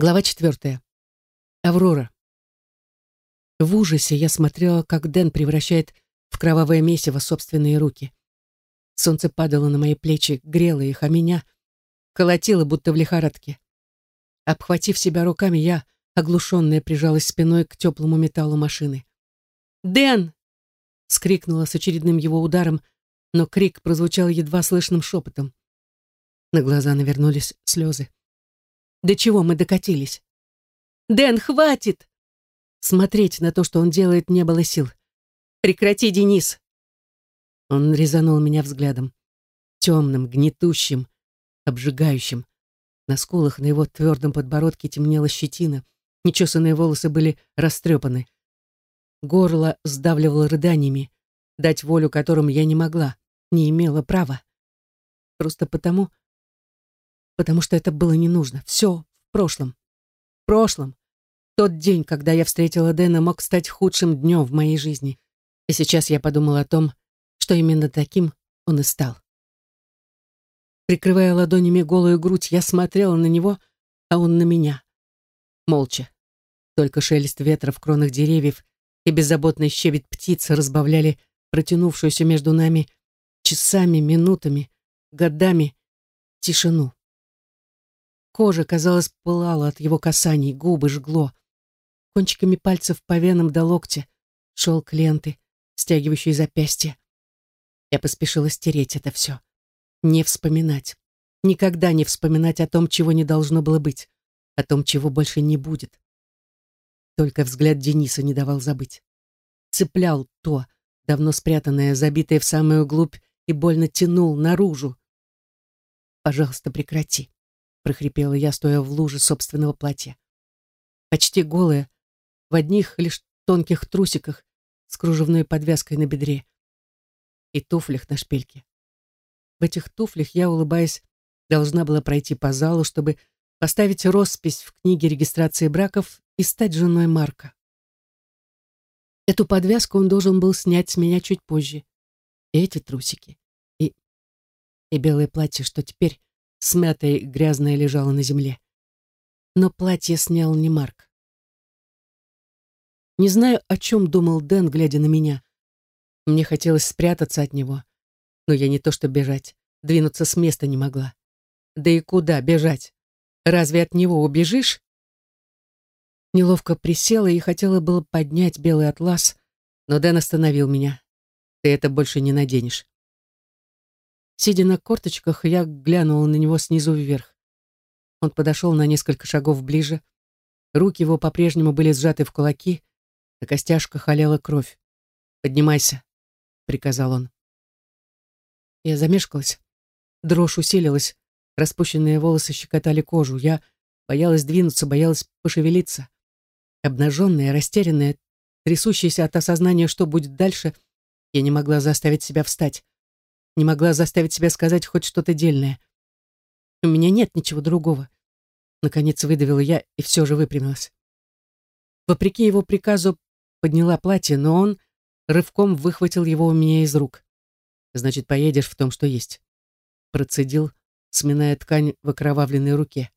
Глава четвертая. Аврора. В ужасе я смотрела, как Дэн превращает в кровавое месиво собственные руки. Солнце падало на мои плечи, грело их, а меня колотило, будто в лихорадке. Обхватив себя руками, я, оглушенная, прижалась спиной к теплому металлу машины. «Дэн!» — скрикнула с очередным его ударом, но крик прозвучал едва слышным шепотом. На глаза навернулись слезы. До чего мы докатились? «Дэн, хватит!» Смотреть на то, что он делает, не было сил. «Прекрати, Денис!» Он резанул меня взглядом. Темным, гнетущим, обжигающим. На скулах на его твердом подбородке темнела щетина. Нечесанные волосы были растрепаны. Горло сдавливало рыданиями, дать волю которым я не могла, не имела права. Просто потому, потому что это было не нужно. Все в прошлом. В прошлом. Тот день, когда я встретила Дэна, мог стать худшим днем в моей жизни. И сейчас я подумала о том, что именно таким он и стал. Прикрывая ладонями голую грудь, я смотрела на него, а он на меня. Молча. Только шелест ветра в кронах деревьев и беззаботный щебет птиц разбавляли протянувшуюся между нами часами, минутами, годами тишину. Кожа, казалось, пылала от его касаний, губы жгло. Кончиками пальцев по венам до локтя шелк ленты, стягивающей запястья. Я поспешила стереть это все. Не вспоминать. Никогда не вспоминать о том, чего не должно было быть, о том, чего больше не будет. Только взгляд Дениса не давал забыть. Цеплял то, давно спрятанное, забитое в самую глубь, и больно тянул наружу. «Пожалуйста, прекрати», прохрипела я, стоя в луже собственного платья. Почти голая, в одних лишь тонких трусиках с кружевной подвязкой на бедре и туфлях на шпильке. В этих туфлях я, улыбаясь, должна была пройти по залу, чтобы поставить роспись в книге регистрации браков и стать женой Марка. Эту подвязку он должен был снять с меня чуть позже. И эти трусики. И, и белое платье, что теперь смятое и грязное лежало на земле. Но платье снял не Марк. Не знаю, о чем думал Дэн, глядя на меня. Мне хотелось спрятаться от него, но я не то что бежать, двинуться с места не могла. Да и куда бежать? Разве от него убежишь? Неловко присела и хотела было поднять белый атлас, но Дэн остановил меня. Ты это больше не наденешь. Сидя на корточках, я глянула на него снизу вверх. Он подошел на несколько шагов ближе. Руки его по-прежнему были сжаты в кулаки, на костяшках олела кровь. «Поднимайся», — приказал он. Я замешкалась. Дрожь усилилась. Распущенные волосы щекотали кожу. Я боялась двинуться, боялась пошевелиться. Обнаженная, растерянная, трясущаяся от осознания, что будет дальше, я не могла заставить себя встать не могла заставить себя сказать хоть что-то дельное. У меня нет ничего другого. Наконец выдавила я и все же выпрямилась. Вопреки его приказу подняла платье, но он рывком выхватил его у меня из рук. «Значит, поедешь в том, что есть». Процедил, сминая ткань в окровавленной руке.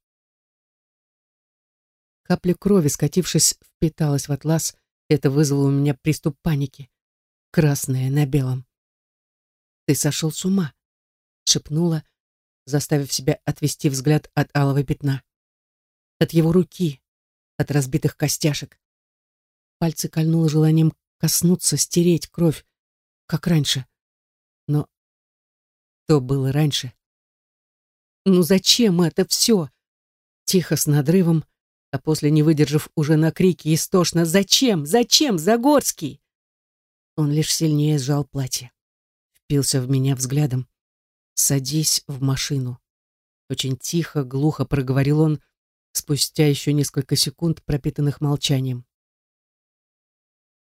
Капля крови, скатившись, впиталась в атлас, это вызвало у меня приступ паники. Красное на белом. «Ты сошел с ума», — шепнула, заставив себя отвести взгляд от алого пятна. От его руки, от разбитых костяшек. Пальцы кольнуло желанием коснуться, стереть кровь, как раньше. Но то было раньше. «Ну зачем это все?» Тихо, с надрывом, а после, не выдержав уже на крики, истошно «Зачем? Зачем, Загорский?» Он лишь сильнее сжал платье впился в меня взглядом. «Садись в машину». Очень тихо, глухо проговорил он, спустя еще несколько секунд, пропитанных молчанием.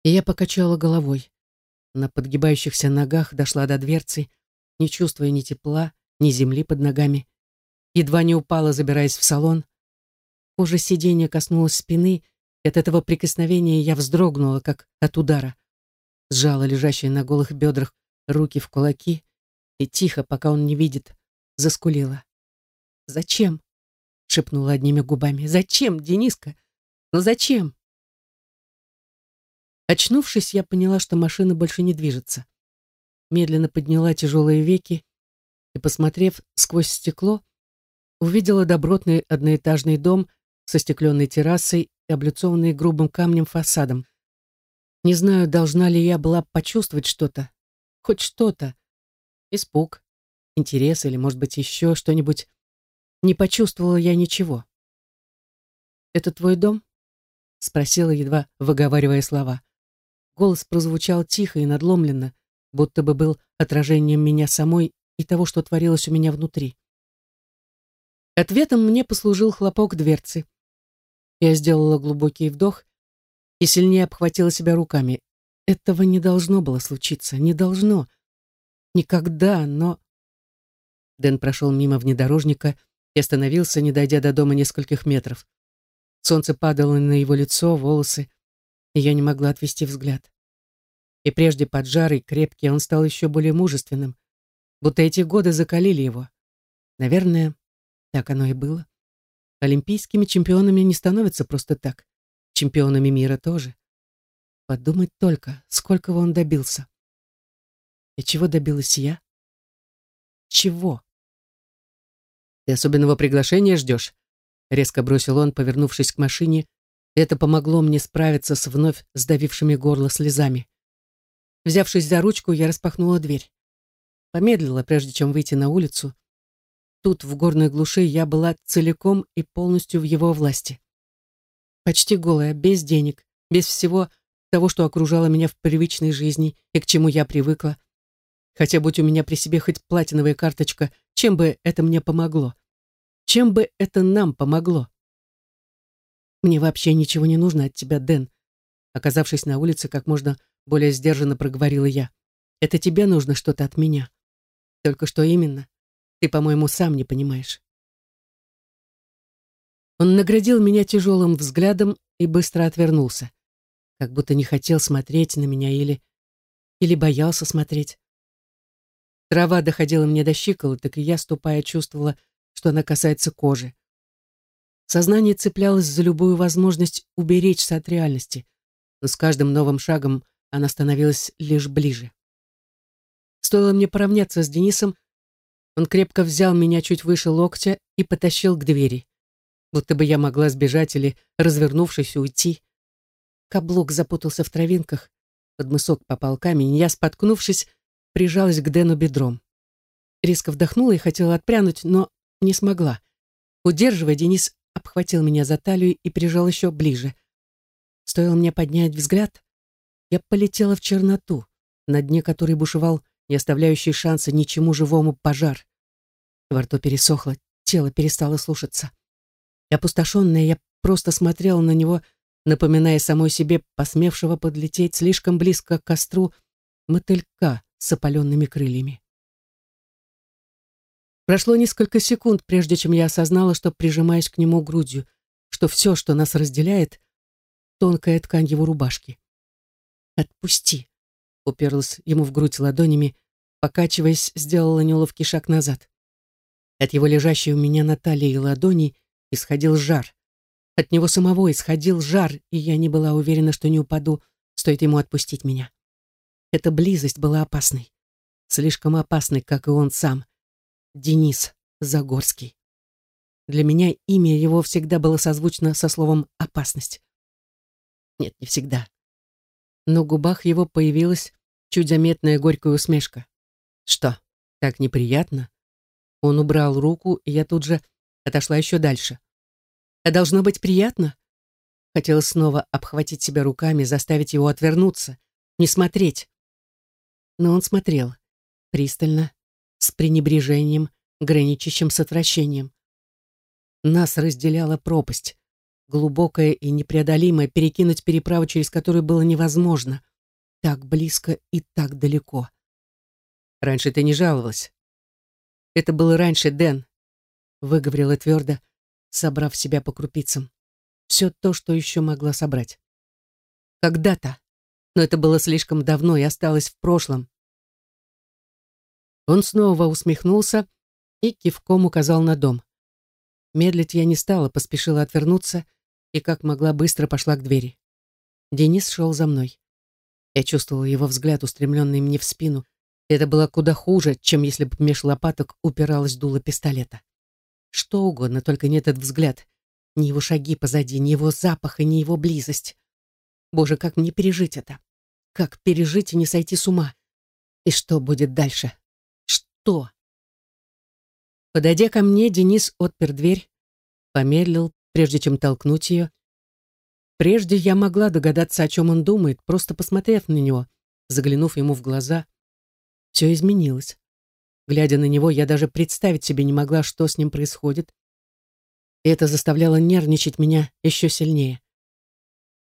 И я покачала головой. На подгибающихся ногах дошла до дверцы, не чувствуя ни тепла, ни земли под ногами. Едва не упала, забираясь в салон. Кожа сиденья коснулась спины, и от этого прикосновения я вздрогнула, как от удара. Сжала лежащие на голых бедрах руки в кулаки и тихо, пока он не видит, заскулила. «Зачем? шепнула одними губами. «Зачем, Дениска? Ну зачем?» Очнувшись, я поняла, что машина больше не движется. Медленно подняла тяжелые веки и, посмотрев сквозь стекло, увидела добротный одноэтажный дом со стекленной террасой и облицованный грубым камнем фасадом. Не знаю, должна ли я была почувствовать что-то, хоть что-то. Испуг, интерес или, может быть, еще что-нибудь. Не почувствовала я ничего. «Это твой дом?» — спросила, едва выговаривая слова. Голос прозвучал тихо и надломленно, будто бы был отражением меня самой и того, что творилось у меня внутри. Ответом мне послужил хлопок дверцы. Я сделала глубокий вдох и сильнее обхватила себя руками. Этого не должно было случиться, не должно. Никогда, но... Дэн прошел мимо внедорожника и остановился, не дойдя до дома нескольких метров. Солнце падало на его лицо, волосы, и я не могла отвести взгляд. И прежде поджарый, крепкий, он стал еще более мужественным, будто эти годы закалили его. Наверное, так оно и было. Олимпийскими чемпионами не становятся просто так. Чемпионами мира тоже. Подумать только, сколько он добился. И чего добилась я? Чего? Ты особенного приглашения ждешь? Резко бросил он, повернувшись к машине. Это помогло мне справиться с вновь сдавившими горло слезами. Взявшись за ручку, я распахнула дверь. Помедлила, прежде чем выйти на улицу. Тут, в горной глуши, я была целиком и полностью в его власти. Почти голая, без денег, без всего того, что окружало меня в привычной жизни и к чему я привыкла. Хотя будь у меня при себе хоть платиновая карточка, чем бы это мне помогло? Чем бы это нам помогло? Мне вообще ничего не нужно от тебя, Дэн. Оказавшись на улице, как можно более сдержанно проговорила я. Это тебе нужно что-то от меня. Только что именно? Ты, по-моему, сам не понимаешь. Он наградил меня тяжелым взглядом и быстро отвернулся, как будто не хотел смотреть на меня или... или боялся смотреть. Трава доходила мне до щиколоток, и я, ступая, чувствовала, что она касается кожи. Сознание цеплялось за любую возможность уберечься от реальности, но с каждым новым шагом она становилась лишь ближе. Стоило мне поравняться с Денисом, он крепко взял меня чуть выше локтя и потащил к двери, будто бы я могла сбежать или, развернувшись, уйти. Каблук запутался в травинках, под мысок попал камень, я, споткнувшись, прижалась к Дэну бедром. Резко вдохнула и хотела отпрянуть, но не смогла. Удерживая, Денис обхватил меня за талию и прижал еще ближе. Стоило мне поднять взгляд, я полетела в черноту, на дне которой бушевал не оставляющий шанса ничему живому пожар. Во рту пересохло, тело перестало слушаться. Опустошенная, я просто смотрела на него, напоминая самой себе посмевшего подлететь слишком близко к костру мотылька с опаленными крыльями. Прошло несколько секунд, прежде чем я осознала, что прижимаюсь к нему грудью, что все, что нас разделяет, тонкая ткань его рубашки. «Отпусти!» — уперлась ему в грудь ладонями, покачиваясь, сделала неловкий шаг назад. От его лежащей у меня на талии ладони исходил жар. От него самого исходил жар, и я не была уверена, что не упаду, стоит ему отпустить меня. Эта близость была опасной. Слишком опасной, как и он сам. Денис Загорский. Для меня имя его всегда было созвучно со словом «опасность». Нет, не всегда. На губах его появилась чуть заметная горькая усмешка. Что, так неприятно? Он убрал руку, и я тут же отошла еще дальше. А должно быть приятно? Хотела снова обхватить себя руками, заставить его отвернуться, не смотреть. Но он смотрел, пристально, с пренебрежением, граничащим с отвращением. Нас разделяла пропасть, глубокая и непреодолимая, перекинуть переправу, через которую было невозможно. Так близко и так далеко. Раньше ты не жаловалась. Это было раньше, Дэн, выговорила твердо, собрав себя по крупицам. Все то, что еще могла собрать. Когда-то. Но это было слишком давно и осталось в прошлом. Он снова усмехнулся и кивком указал на дом. Медлить я не стала, поспешила отвернуться и как могла быстро пошла к двери. Денис шел за мной. Я чувствовала его взгляд, устремленный мне в спину. Это было куда хуже, чем если бы меж лопаток упиралась дуло пистолета. Что угодно, только не этот взгляд. Ни его шаги позади, ни его запах и ни его близость. Боже, как мне пережить это? Как пережить и не сойти с ума? И что будет дальше? Что? Подойдя ко мне, Денис отпер дверь, помедлил, прежде чем толкнуть ее. Прежде я могла догадаться, о чем он думает, просто посмотрев на него, заглянув ему в глаза. Все изменилось. Глядя на него, я даже представить себе не могла, что с ним происходит. И это заставляло нервничать меня еще сильнее.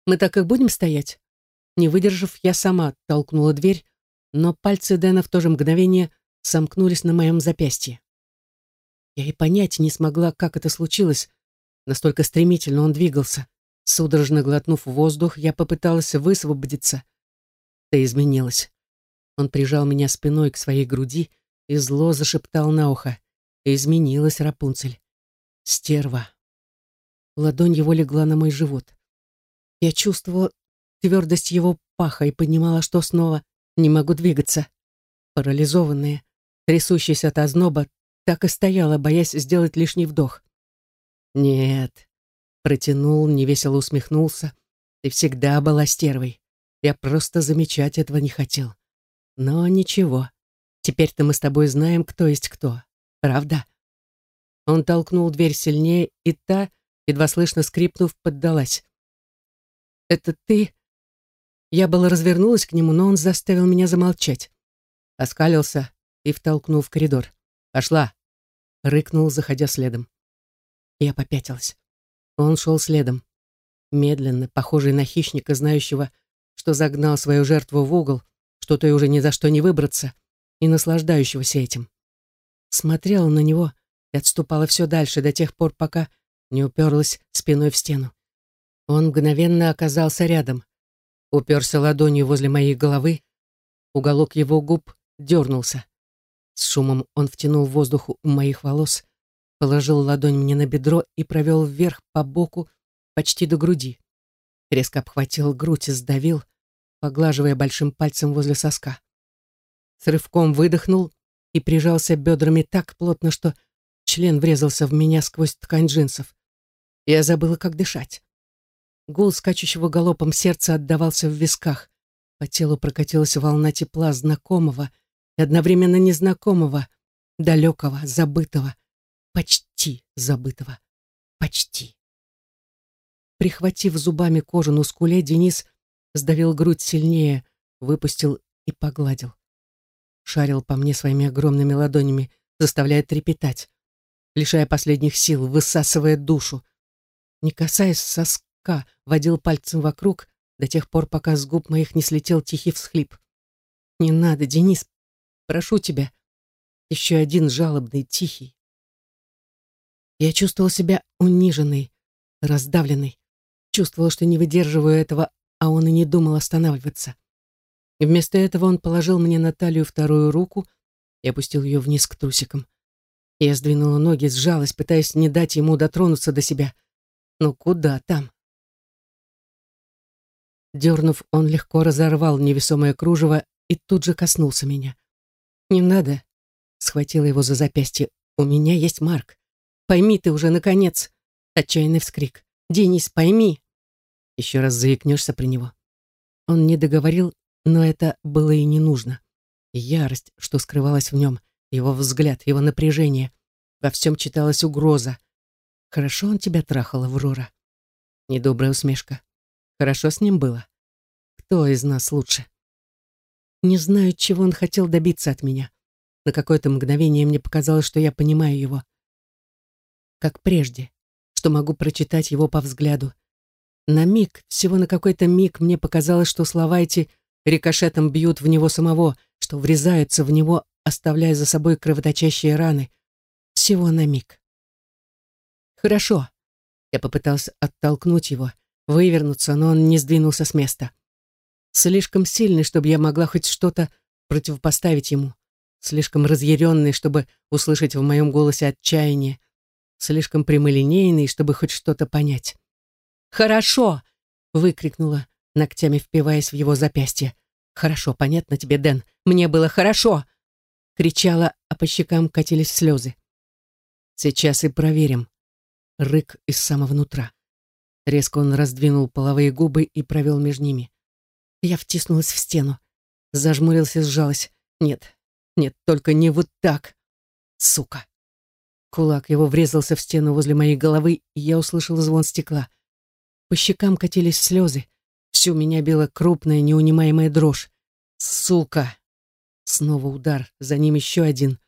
«Мы так и будем стоять?» Не выдержав, я сама толкнула дверь, но пальцы Дэна в то же мгновение сомкнулись на моем запястье. Я и понять не смогла, как это случилось. Настолько стремительно он двигался. Судорожно глотнув воздух, я попыталась высвободиться. Ты изменилась. Он прижал меня спиной к своей груди и зло зашептал на ухо. Изменилась Рапунцель. Стерва. Ладонь его легла на мой живот. Я чувствовала твердость его паха и понимала, что снова не могу двигаться. Парализованная, трясущаяся от озноба, так и стояла, боясь сделать лишний вдох. «Нет», — протянул, невесело усмехнулся, — «ты всегда была стервой. Я просто замечать этого не хотел. Но ничего, теперь-то мы с тобой знаем, кто есть кто. Правда?» Он толкнул дверь сильнее, и та, едва слышно скрипнув, поддалась. «Это ты?» Я было развернулась к нему, но он заставил меня замолчать. Оскалился и втолкнул в коридор. «Пошла!» — рыкнул, заходя следом. Я попятилась. Он шел следом. Медленно, похожий на хищника, знающего, что загнал свою жертву в угол, что той уже ни за что не выбраться, и наслаждающегося этим. Смотрела на него и отступала все дальше до тех пор, пока не уперлась спиной в стену. Он мгновенно оказался рядом. Уперся ладонью возле моей головы, уголок его губ дернулся. С шумом он втянул воздух у моих волос, положил ладонь мне на бедро и провел вверх по боку почти до груди. Резко обхватил грудь и сдавил, поглаживая большим пальцем возле соска. С рывком выдохнул и прижался бедрами так плотно, что член врезался в меня сквозь ткань джинсов. Я забыла, как дышать. Гул скачущего галопом сердца отдавался в висках. По телу прокатилась волна тепла знакомого, и одновременно незнакомого, далекого, забытого, почти забытого, почти. Прихватив зубами кожу на скуле, Денис сдавил грудь сильнее, выпустил и погладил. Шарил по мне своими огромными ладонями, заставляя трепетать, лишая последних сил, высасывая душу. Не касаясь соска, водил пальцем вокруг до тех пор, пока с губ моих не слетел тихий всхлип. «Не надо, Денис, Прошу тебя. Еще один жалобный, тихий. Я чувствовал себя униженной, раздавленной. Чувствовал, что не выдерживаю этого, а он и не думал останавливаться. И вместо этого он положил мне на талию вторую руку и опустил ее вниз к трусикам. Я сдвинула ноги, сжалась, пытаясь не дать ему дотронуться до себя. Но куда там? Дернув, он легко разорвал невесомое кружево и тут же коснулся меня. «Не надо», — схватила его за запястье. «У меня есть Марк. Пойми ты уже, наконец!» Отчаянный вскрик. «Денис, пойми!» Еще раз заикнешься при него. Он не договорил, но это было и не нужно. Ярость, что скрывалась в нем, его взгляд, его напряжение. Во всем читалась угроза. «Хорошо он тебя трахал, Аврора?» Недобрая усмешка. «Хорошо с ним было?» «Кто из нас лучше?» Не знаю, чего он хотел добиться от меня. На какое-то мгновение мне показалось, что я понимаю его. Как прежде, что могу прочитать его по взгляду. На миг, всего на какой-то миг, мне показалось, что слова эти рикошетом бьют в него самого, что врезаются в него, оставляя за собой кровоточащие раны. Всего на миг. «Хорошо». Я попытался оттолкнуть его, вывернуться, но он не сдвинулся с места слишком сильный, чтобы я могла хоть что-то противопоставить ему, слишком разъяренный, чтобы услышать в моем голосе отчаяние, слишком прямолинейный, чтобы хоть что-то понять. «Хорошо!» — выкрикнула, ногтями впиваясь в его запястье. «Хорошо, понятно тебе, Дэн. Мне было хорошо!» Кричала, а по щекам катились слезы. «Сейчас и проверим». Рык из самого нутра. Резко он раздвинул половые губы и провел между ними. Я втиснулась в стену. Зажмурился, сжалась. Нет, нет, только не вот так. Сука. Кулак его врезался в стену возле моей головы, и я услышала звон стекла. По щекам катились слезы. Всю меня била крупная, неунимаемая дрожь. Сука! Снова удар, за ним еще один.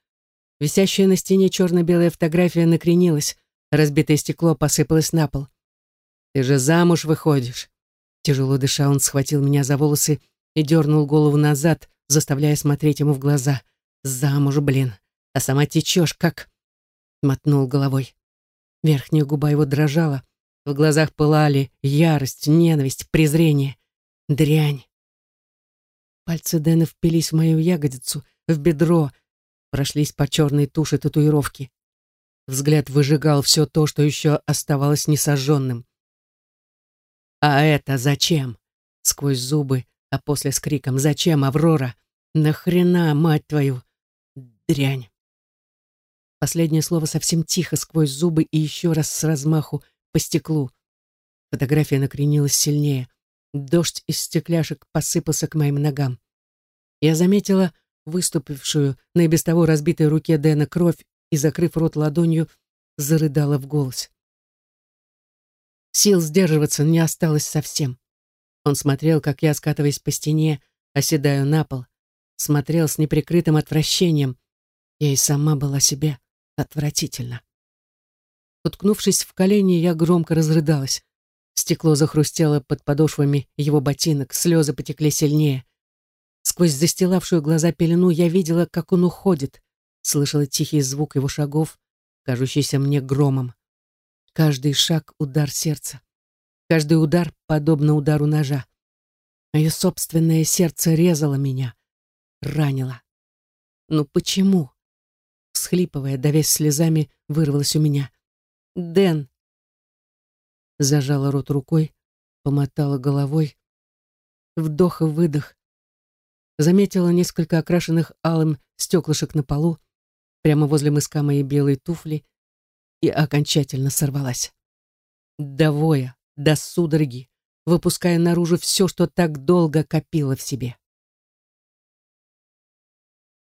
Висящая на стене черно-белая фотография накренилась, разбитое стекло посыпалось на пол. «Ты же замуж выходишь!» Тяжело дыша, он схватил меня за волосы и дернул голову назад, заставляя смотреть ему в глаза. «Замуж, блин! А сама течешь, как...» Мотнул головой. Верхняя губа его дрожала, в глазах пылали ярость, ненависть, презрение. Дрянь. Пальцы Дэна впились в мою ягодицу, в бедро, прошлись по черной туше татуировки. Взгляд выжигал все то, что еще оставалось несожженным. «А это зачем?» Сквозь зубы, а после с криком «Зачем, Аврора? Нахрена, мать твою? Дрянь!» Последнее слово совсем тихо, сквозь зубы и еще раз с размаху по стеклу. Фотография накренилась сильнее. Дождь из стекляшек посыпался к моим ногам. Я заметила выступившую на и без того разбитой руке Дэна кровь и, закрыв рот ладонью, зарыдала в голос. Сил сдерживаться не осталось совсем. Он смотрел, как я, скатываясь по стене, оседаю на пол. Смотрел с неприкрытым отвращением. Я и сама была себе отвратительно. Уткнувшись в колени, я громко разрыдалась. Стекло захрустело под подошвами его ботинок, слезы потекли сильнее. Сквозь застилавшую глаза пелену я видела, как он уходит, слышала тихий звук его шагов, кажущийся мне громом. Каждый шаг — удар сердца. Каждый удар подобно удару ножа. Мое собственное сердце резало меня, ранило. Ну почему? Всхлипывая, давясь слезами, вырвалось у меня. Дэн!» Зажала рот рукой, помотала головой. Вдох и выдох. Заметила несколько окрашенных алым стеклышек на полу, прямо возле мыска моей белой туфли, и окончательно сорвалась. До воя, до судороги, выпуская наружу все, что так долго копила в себе.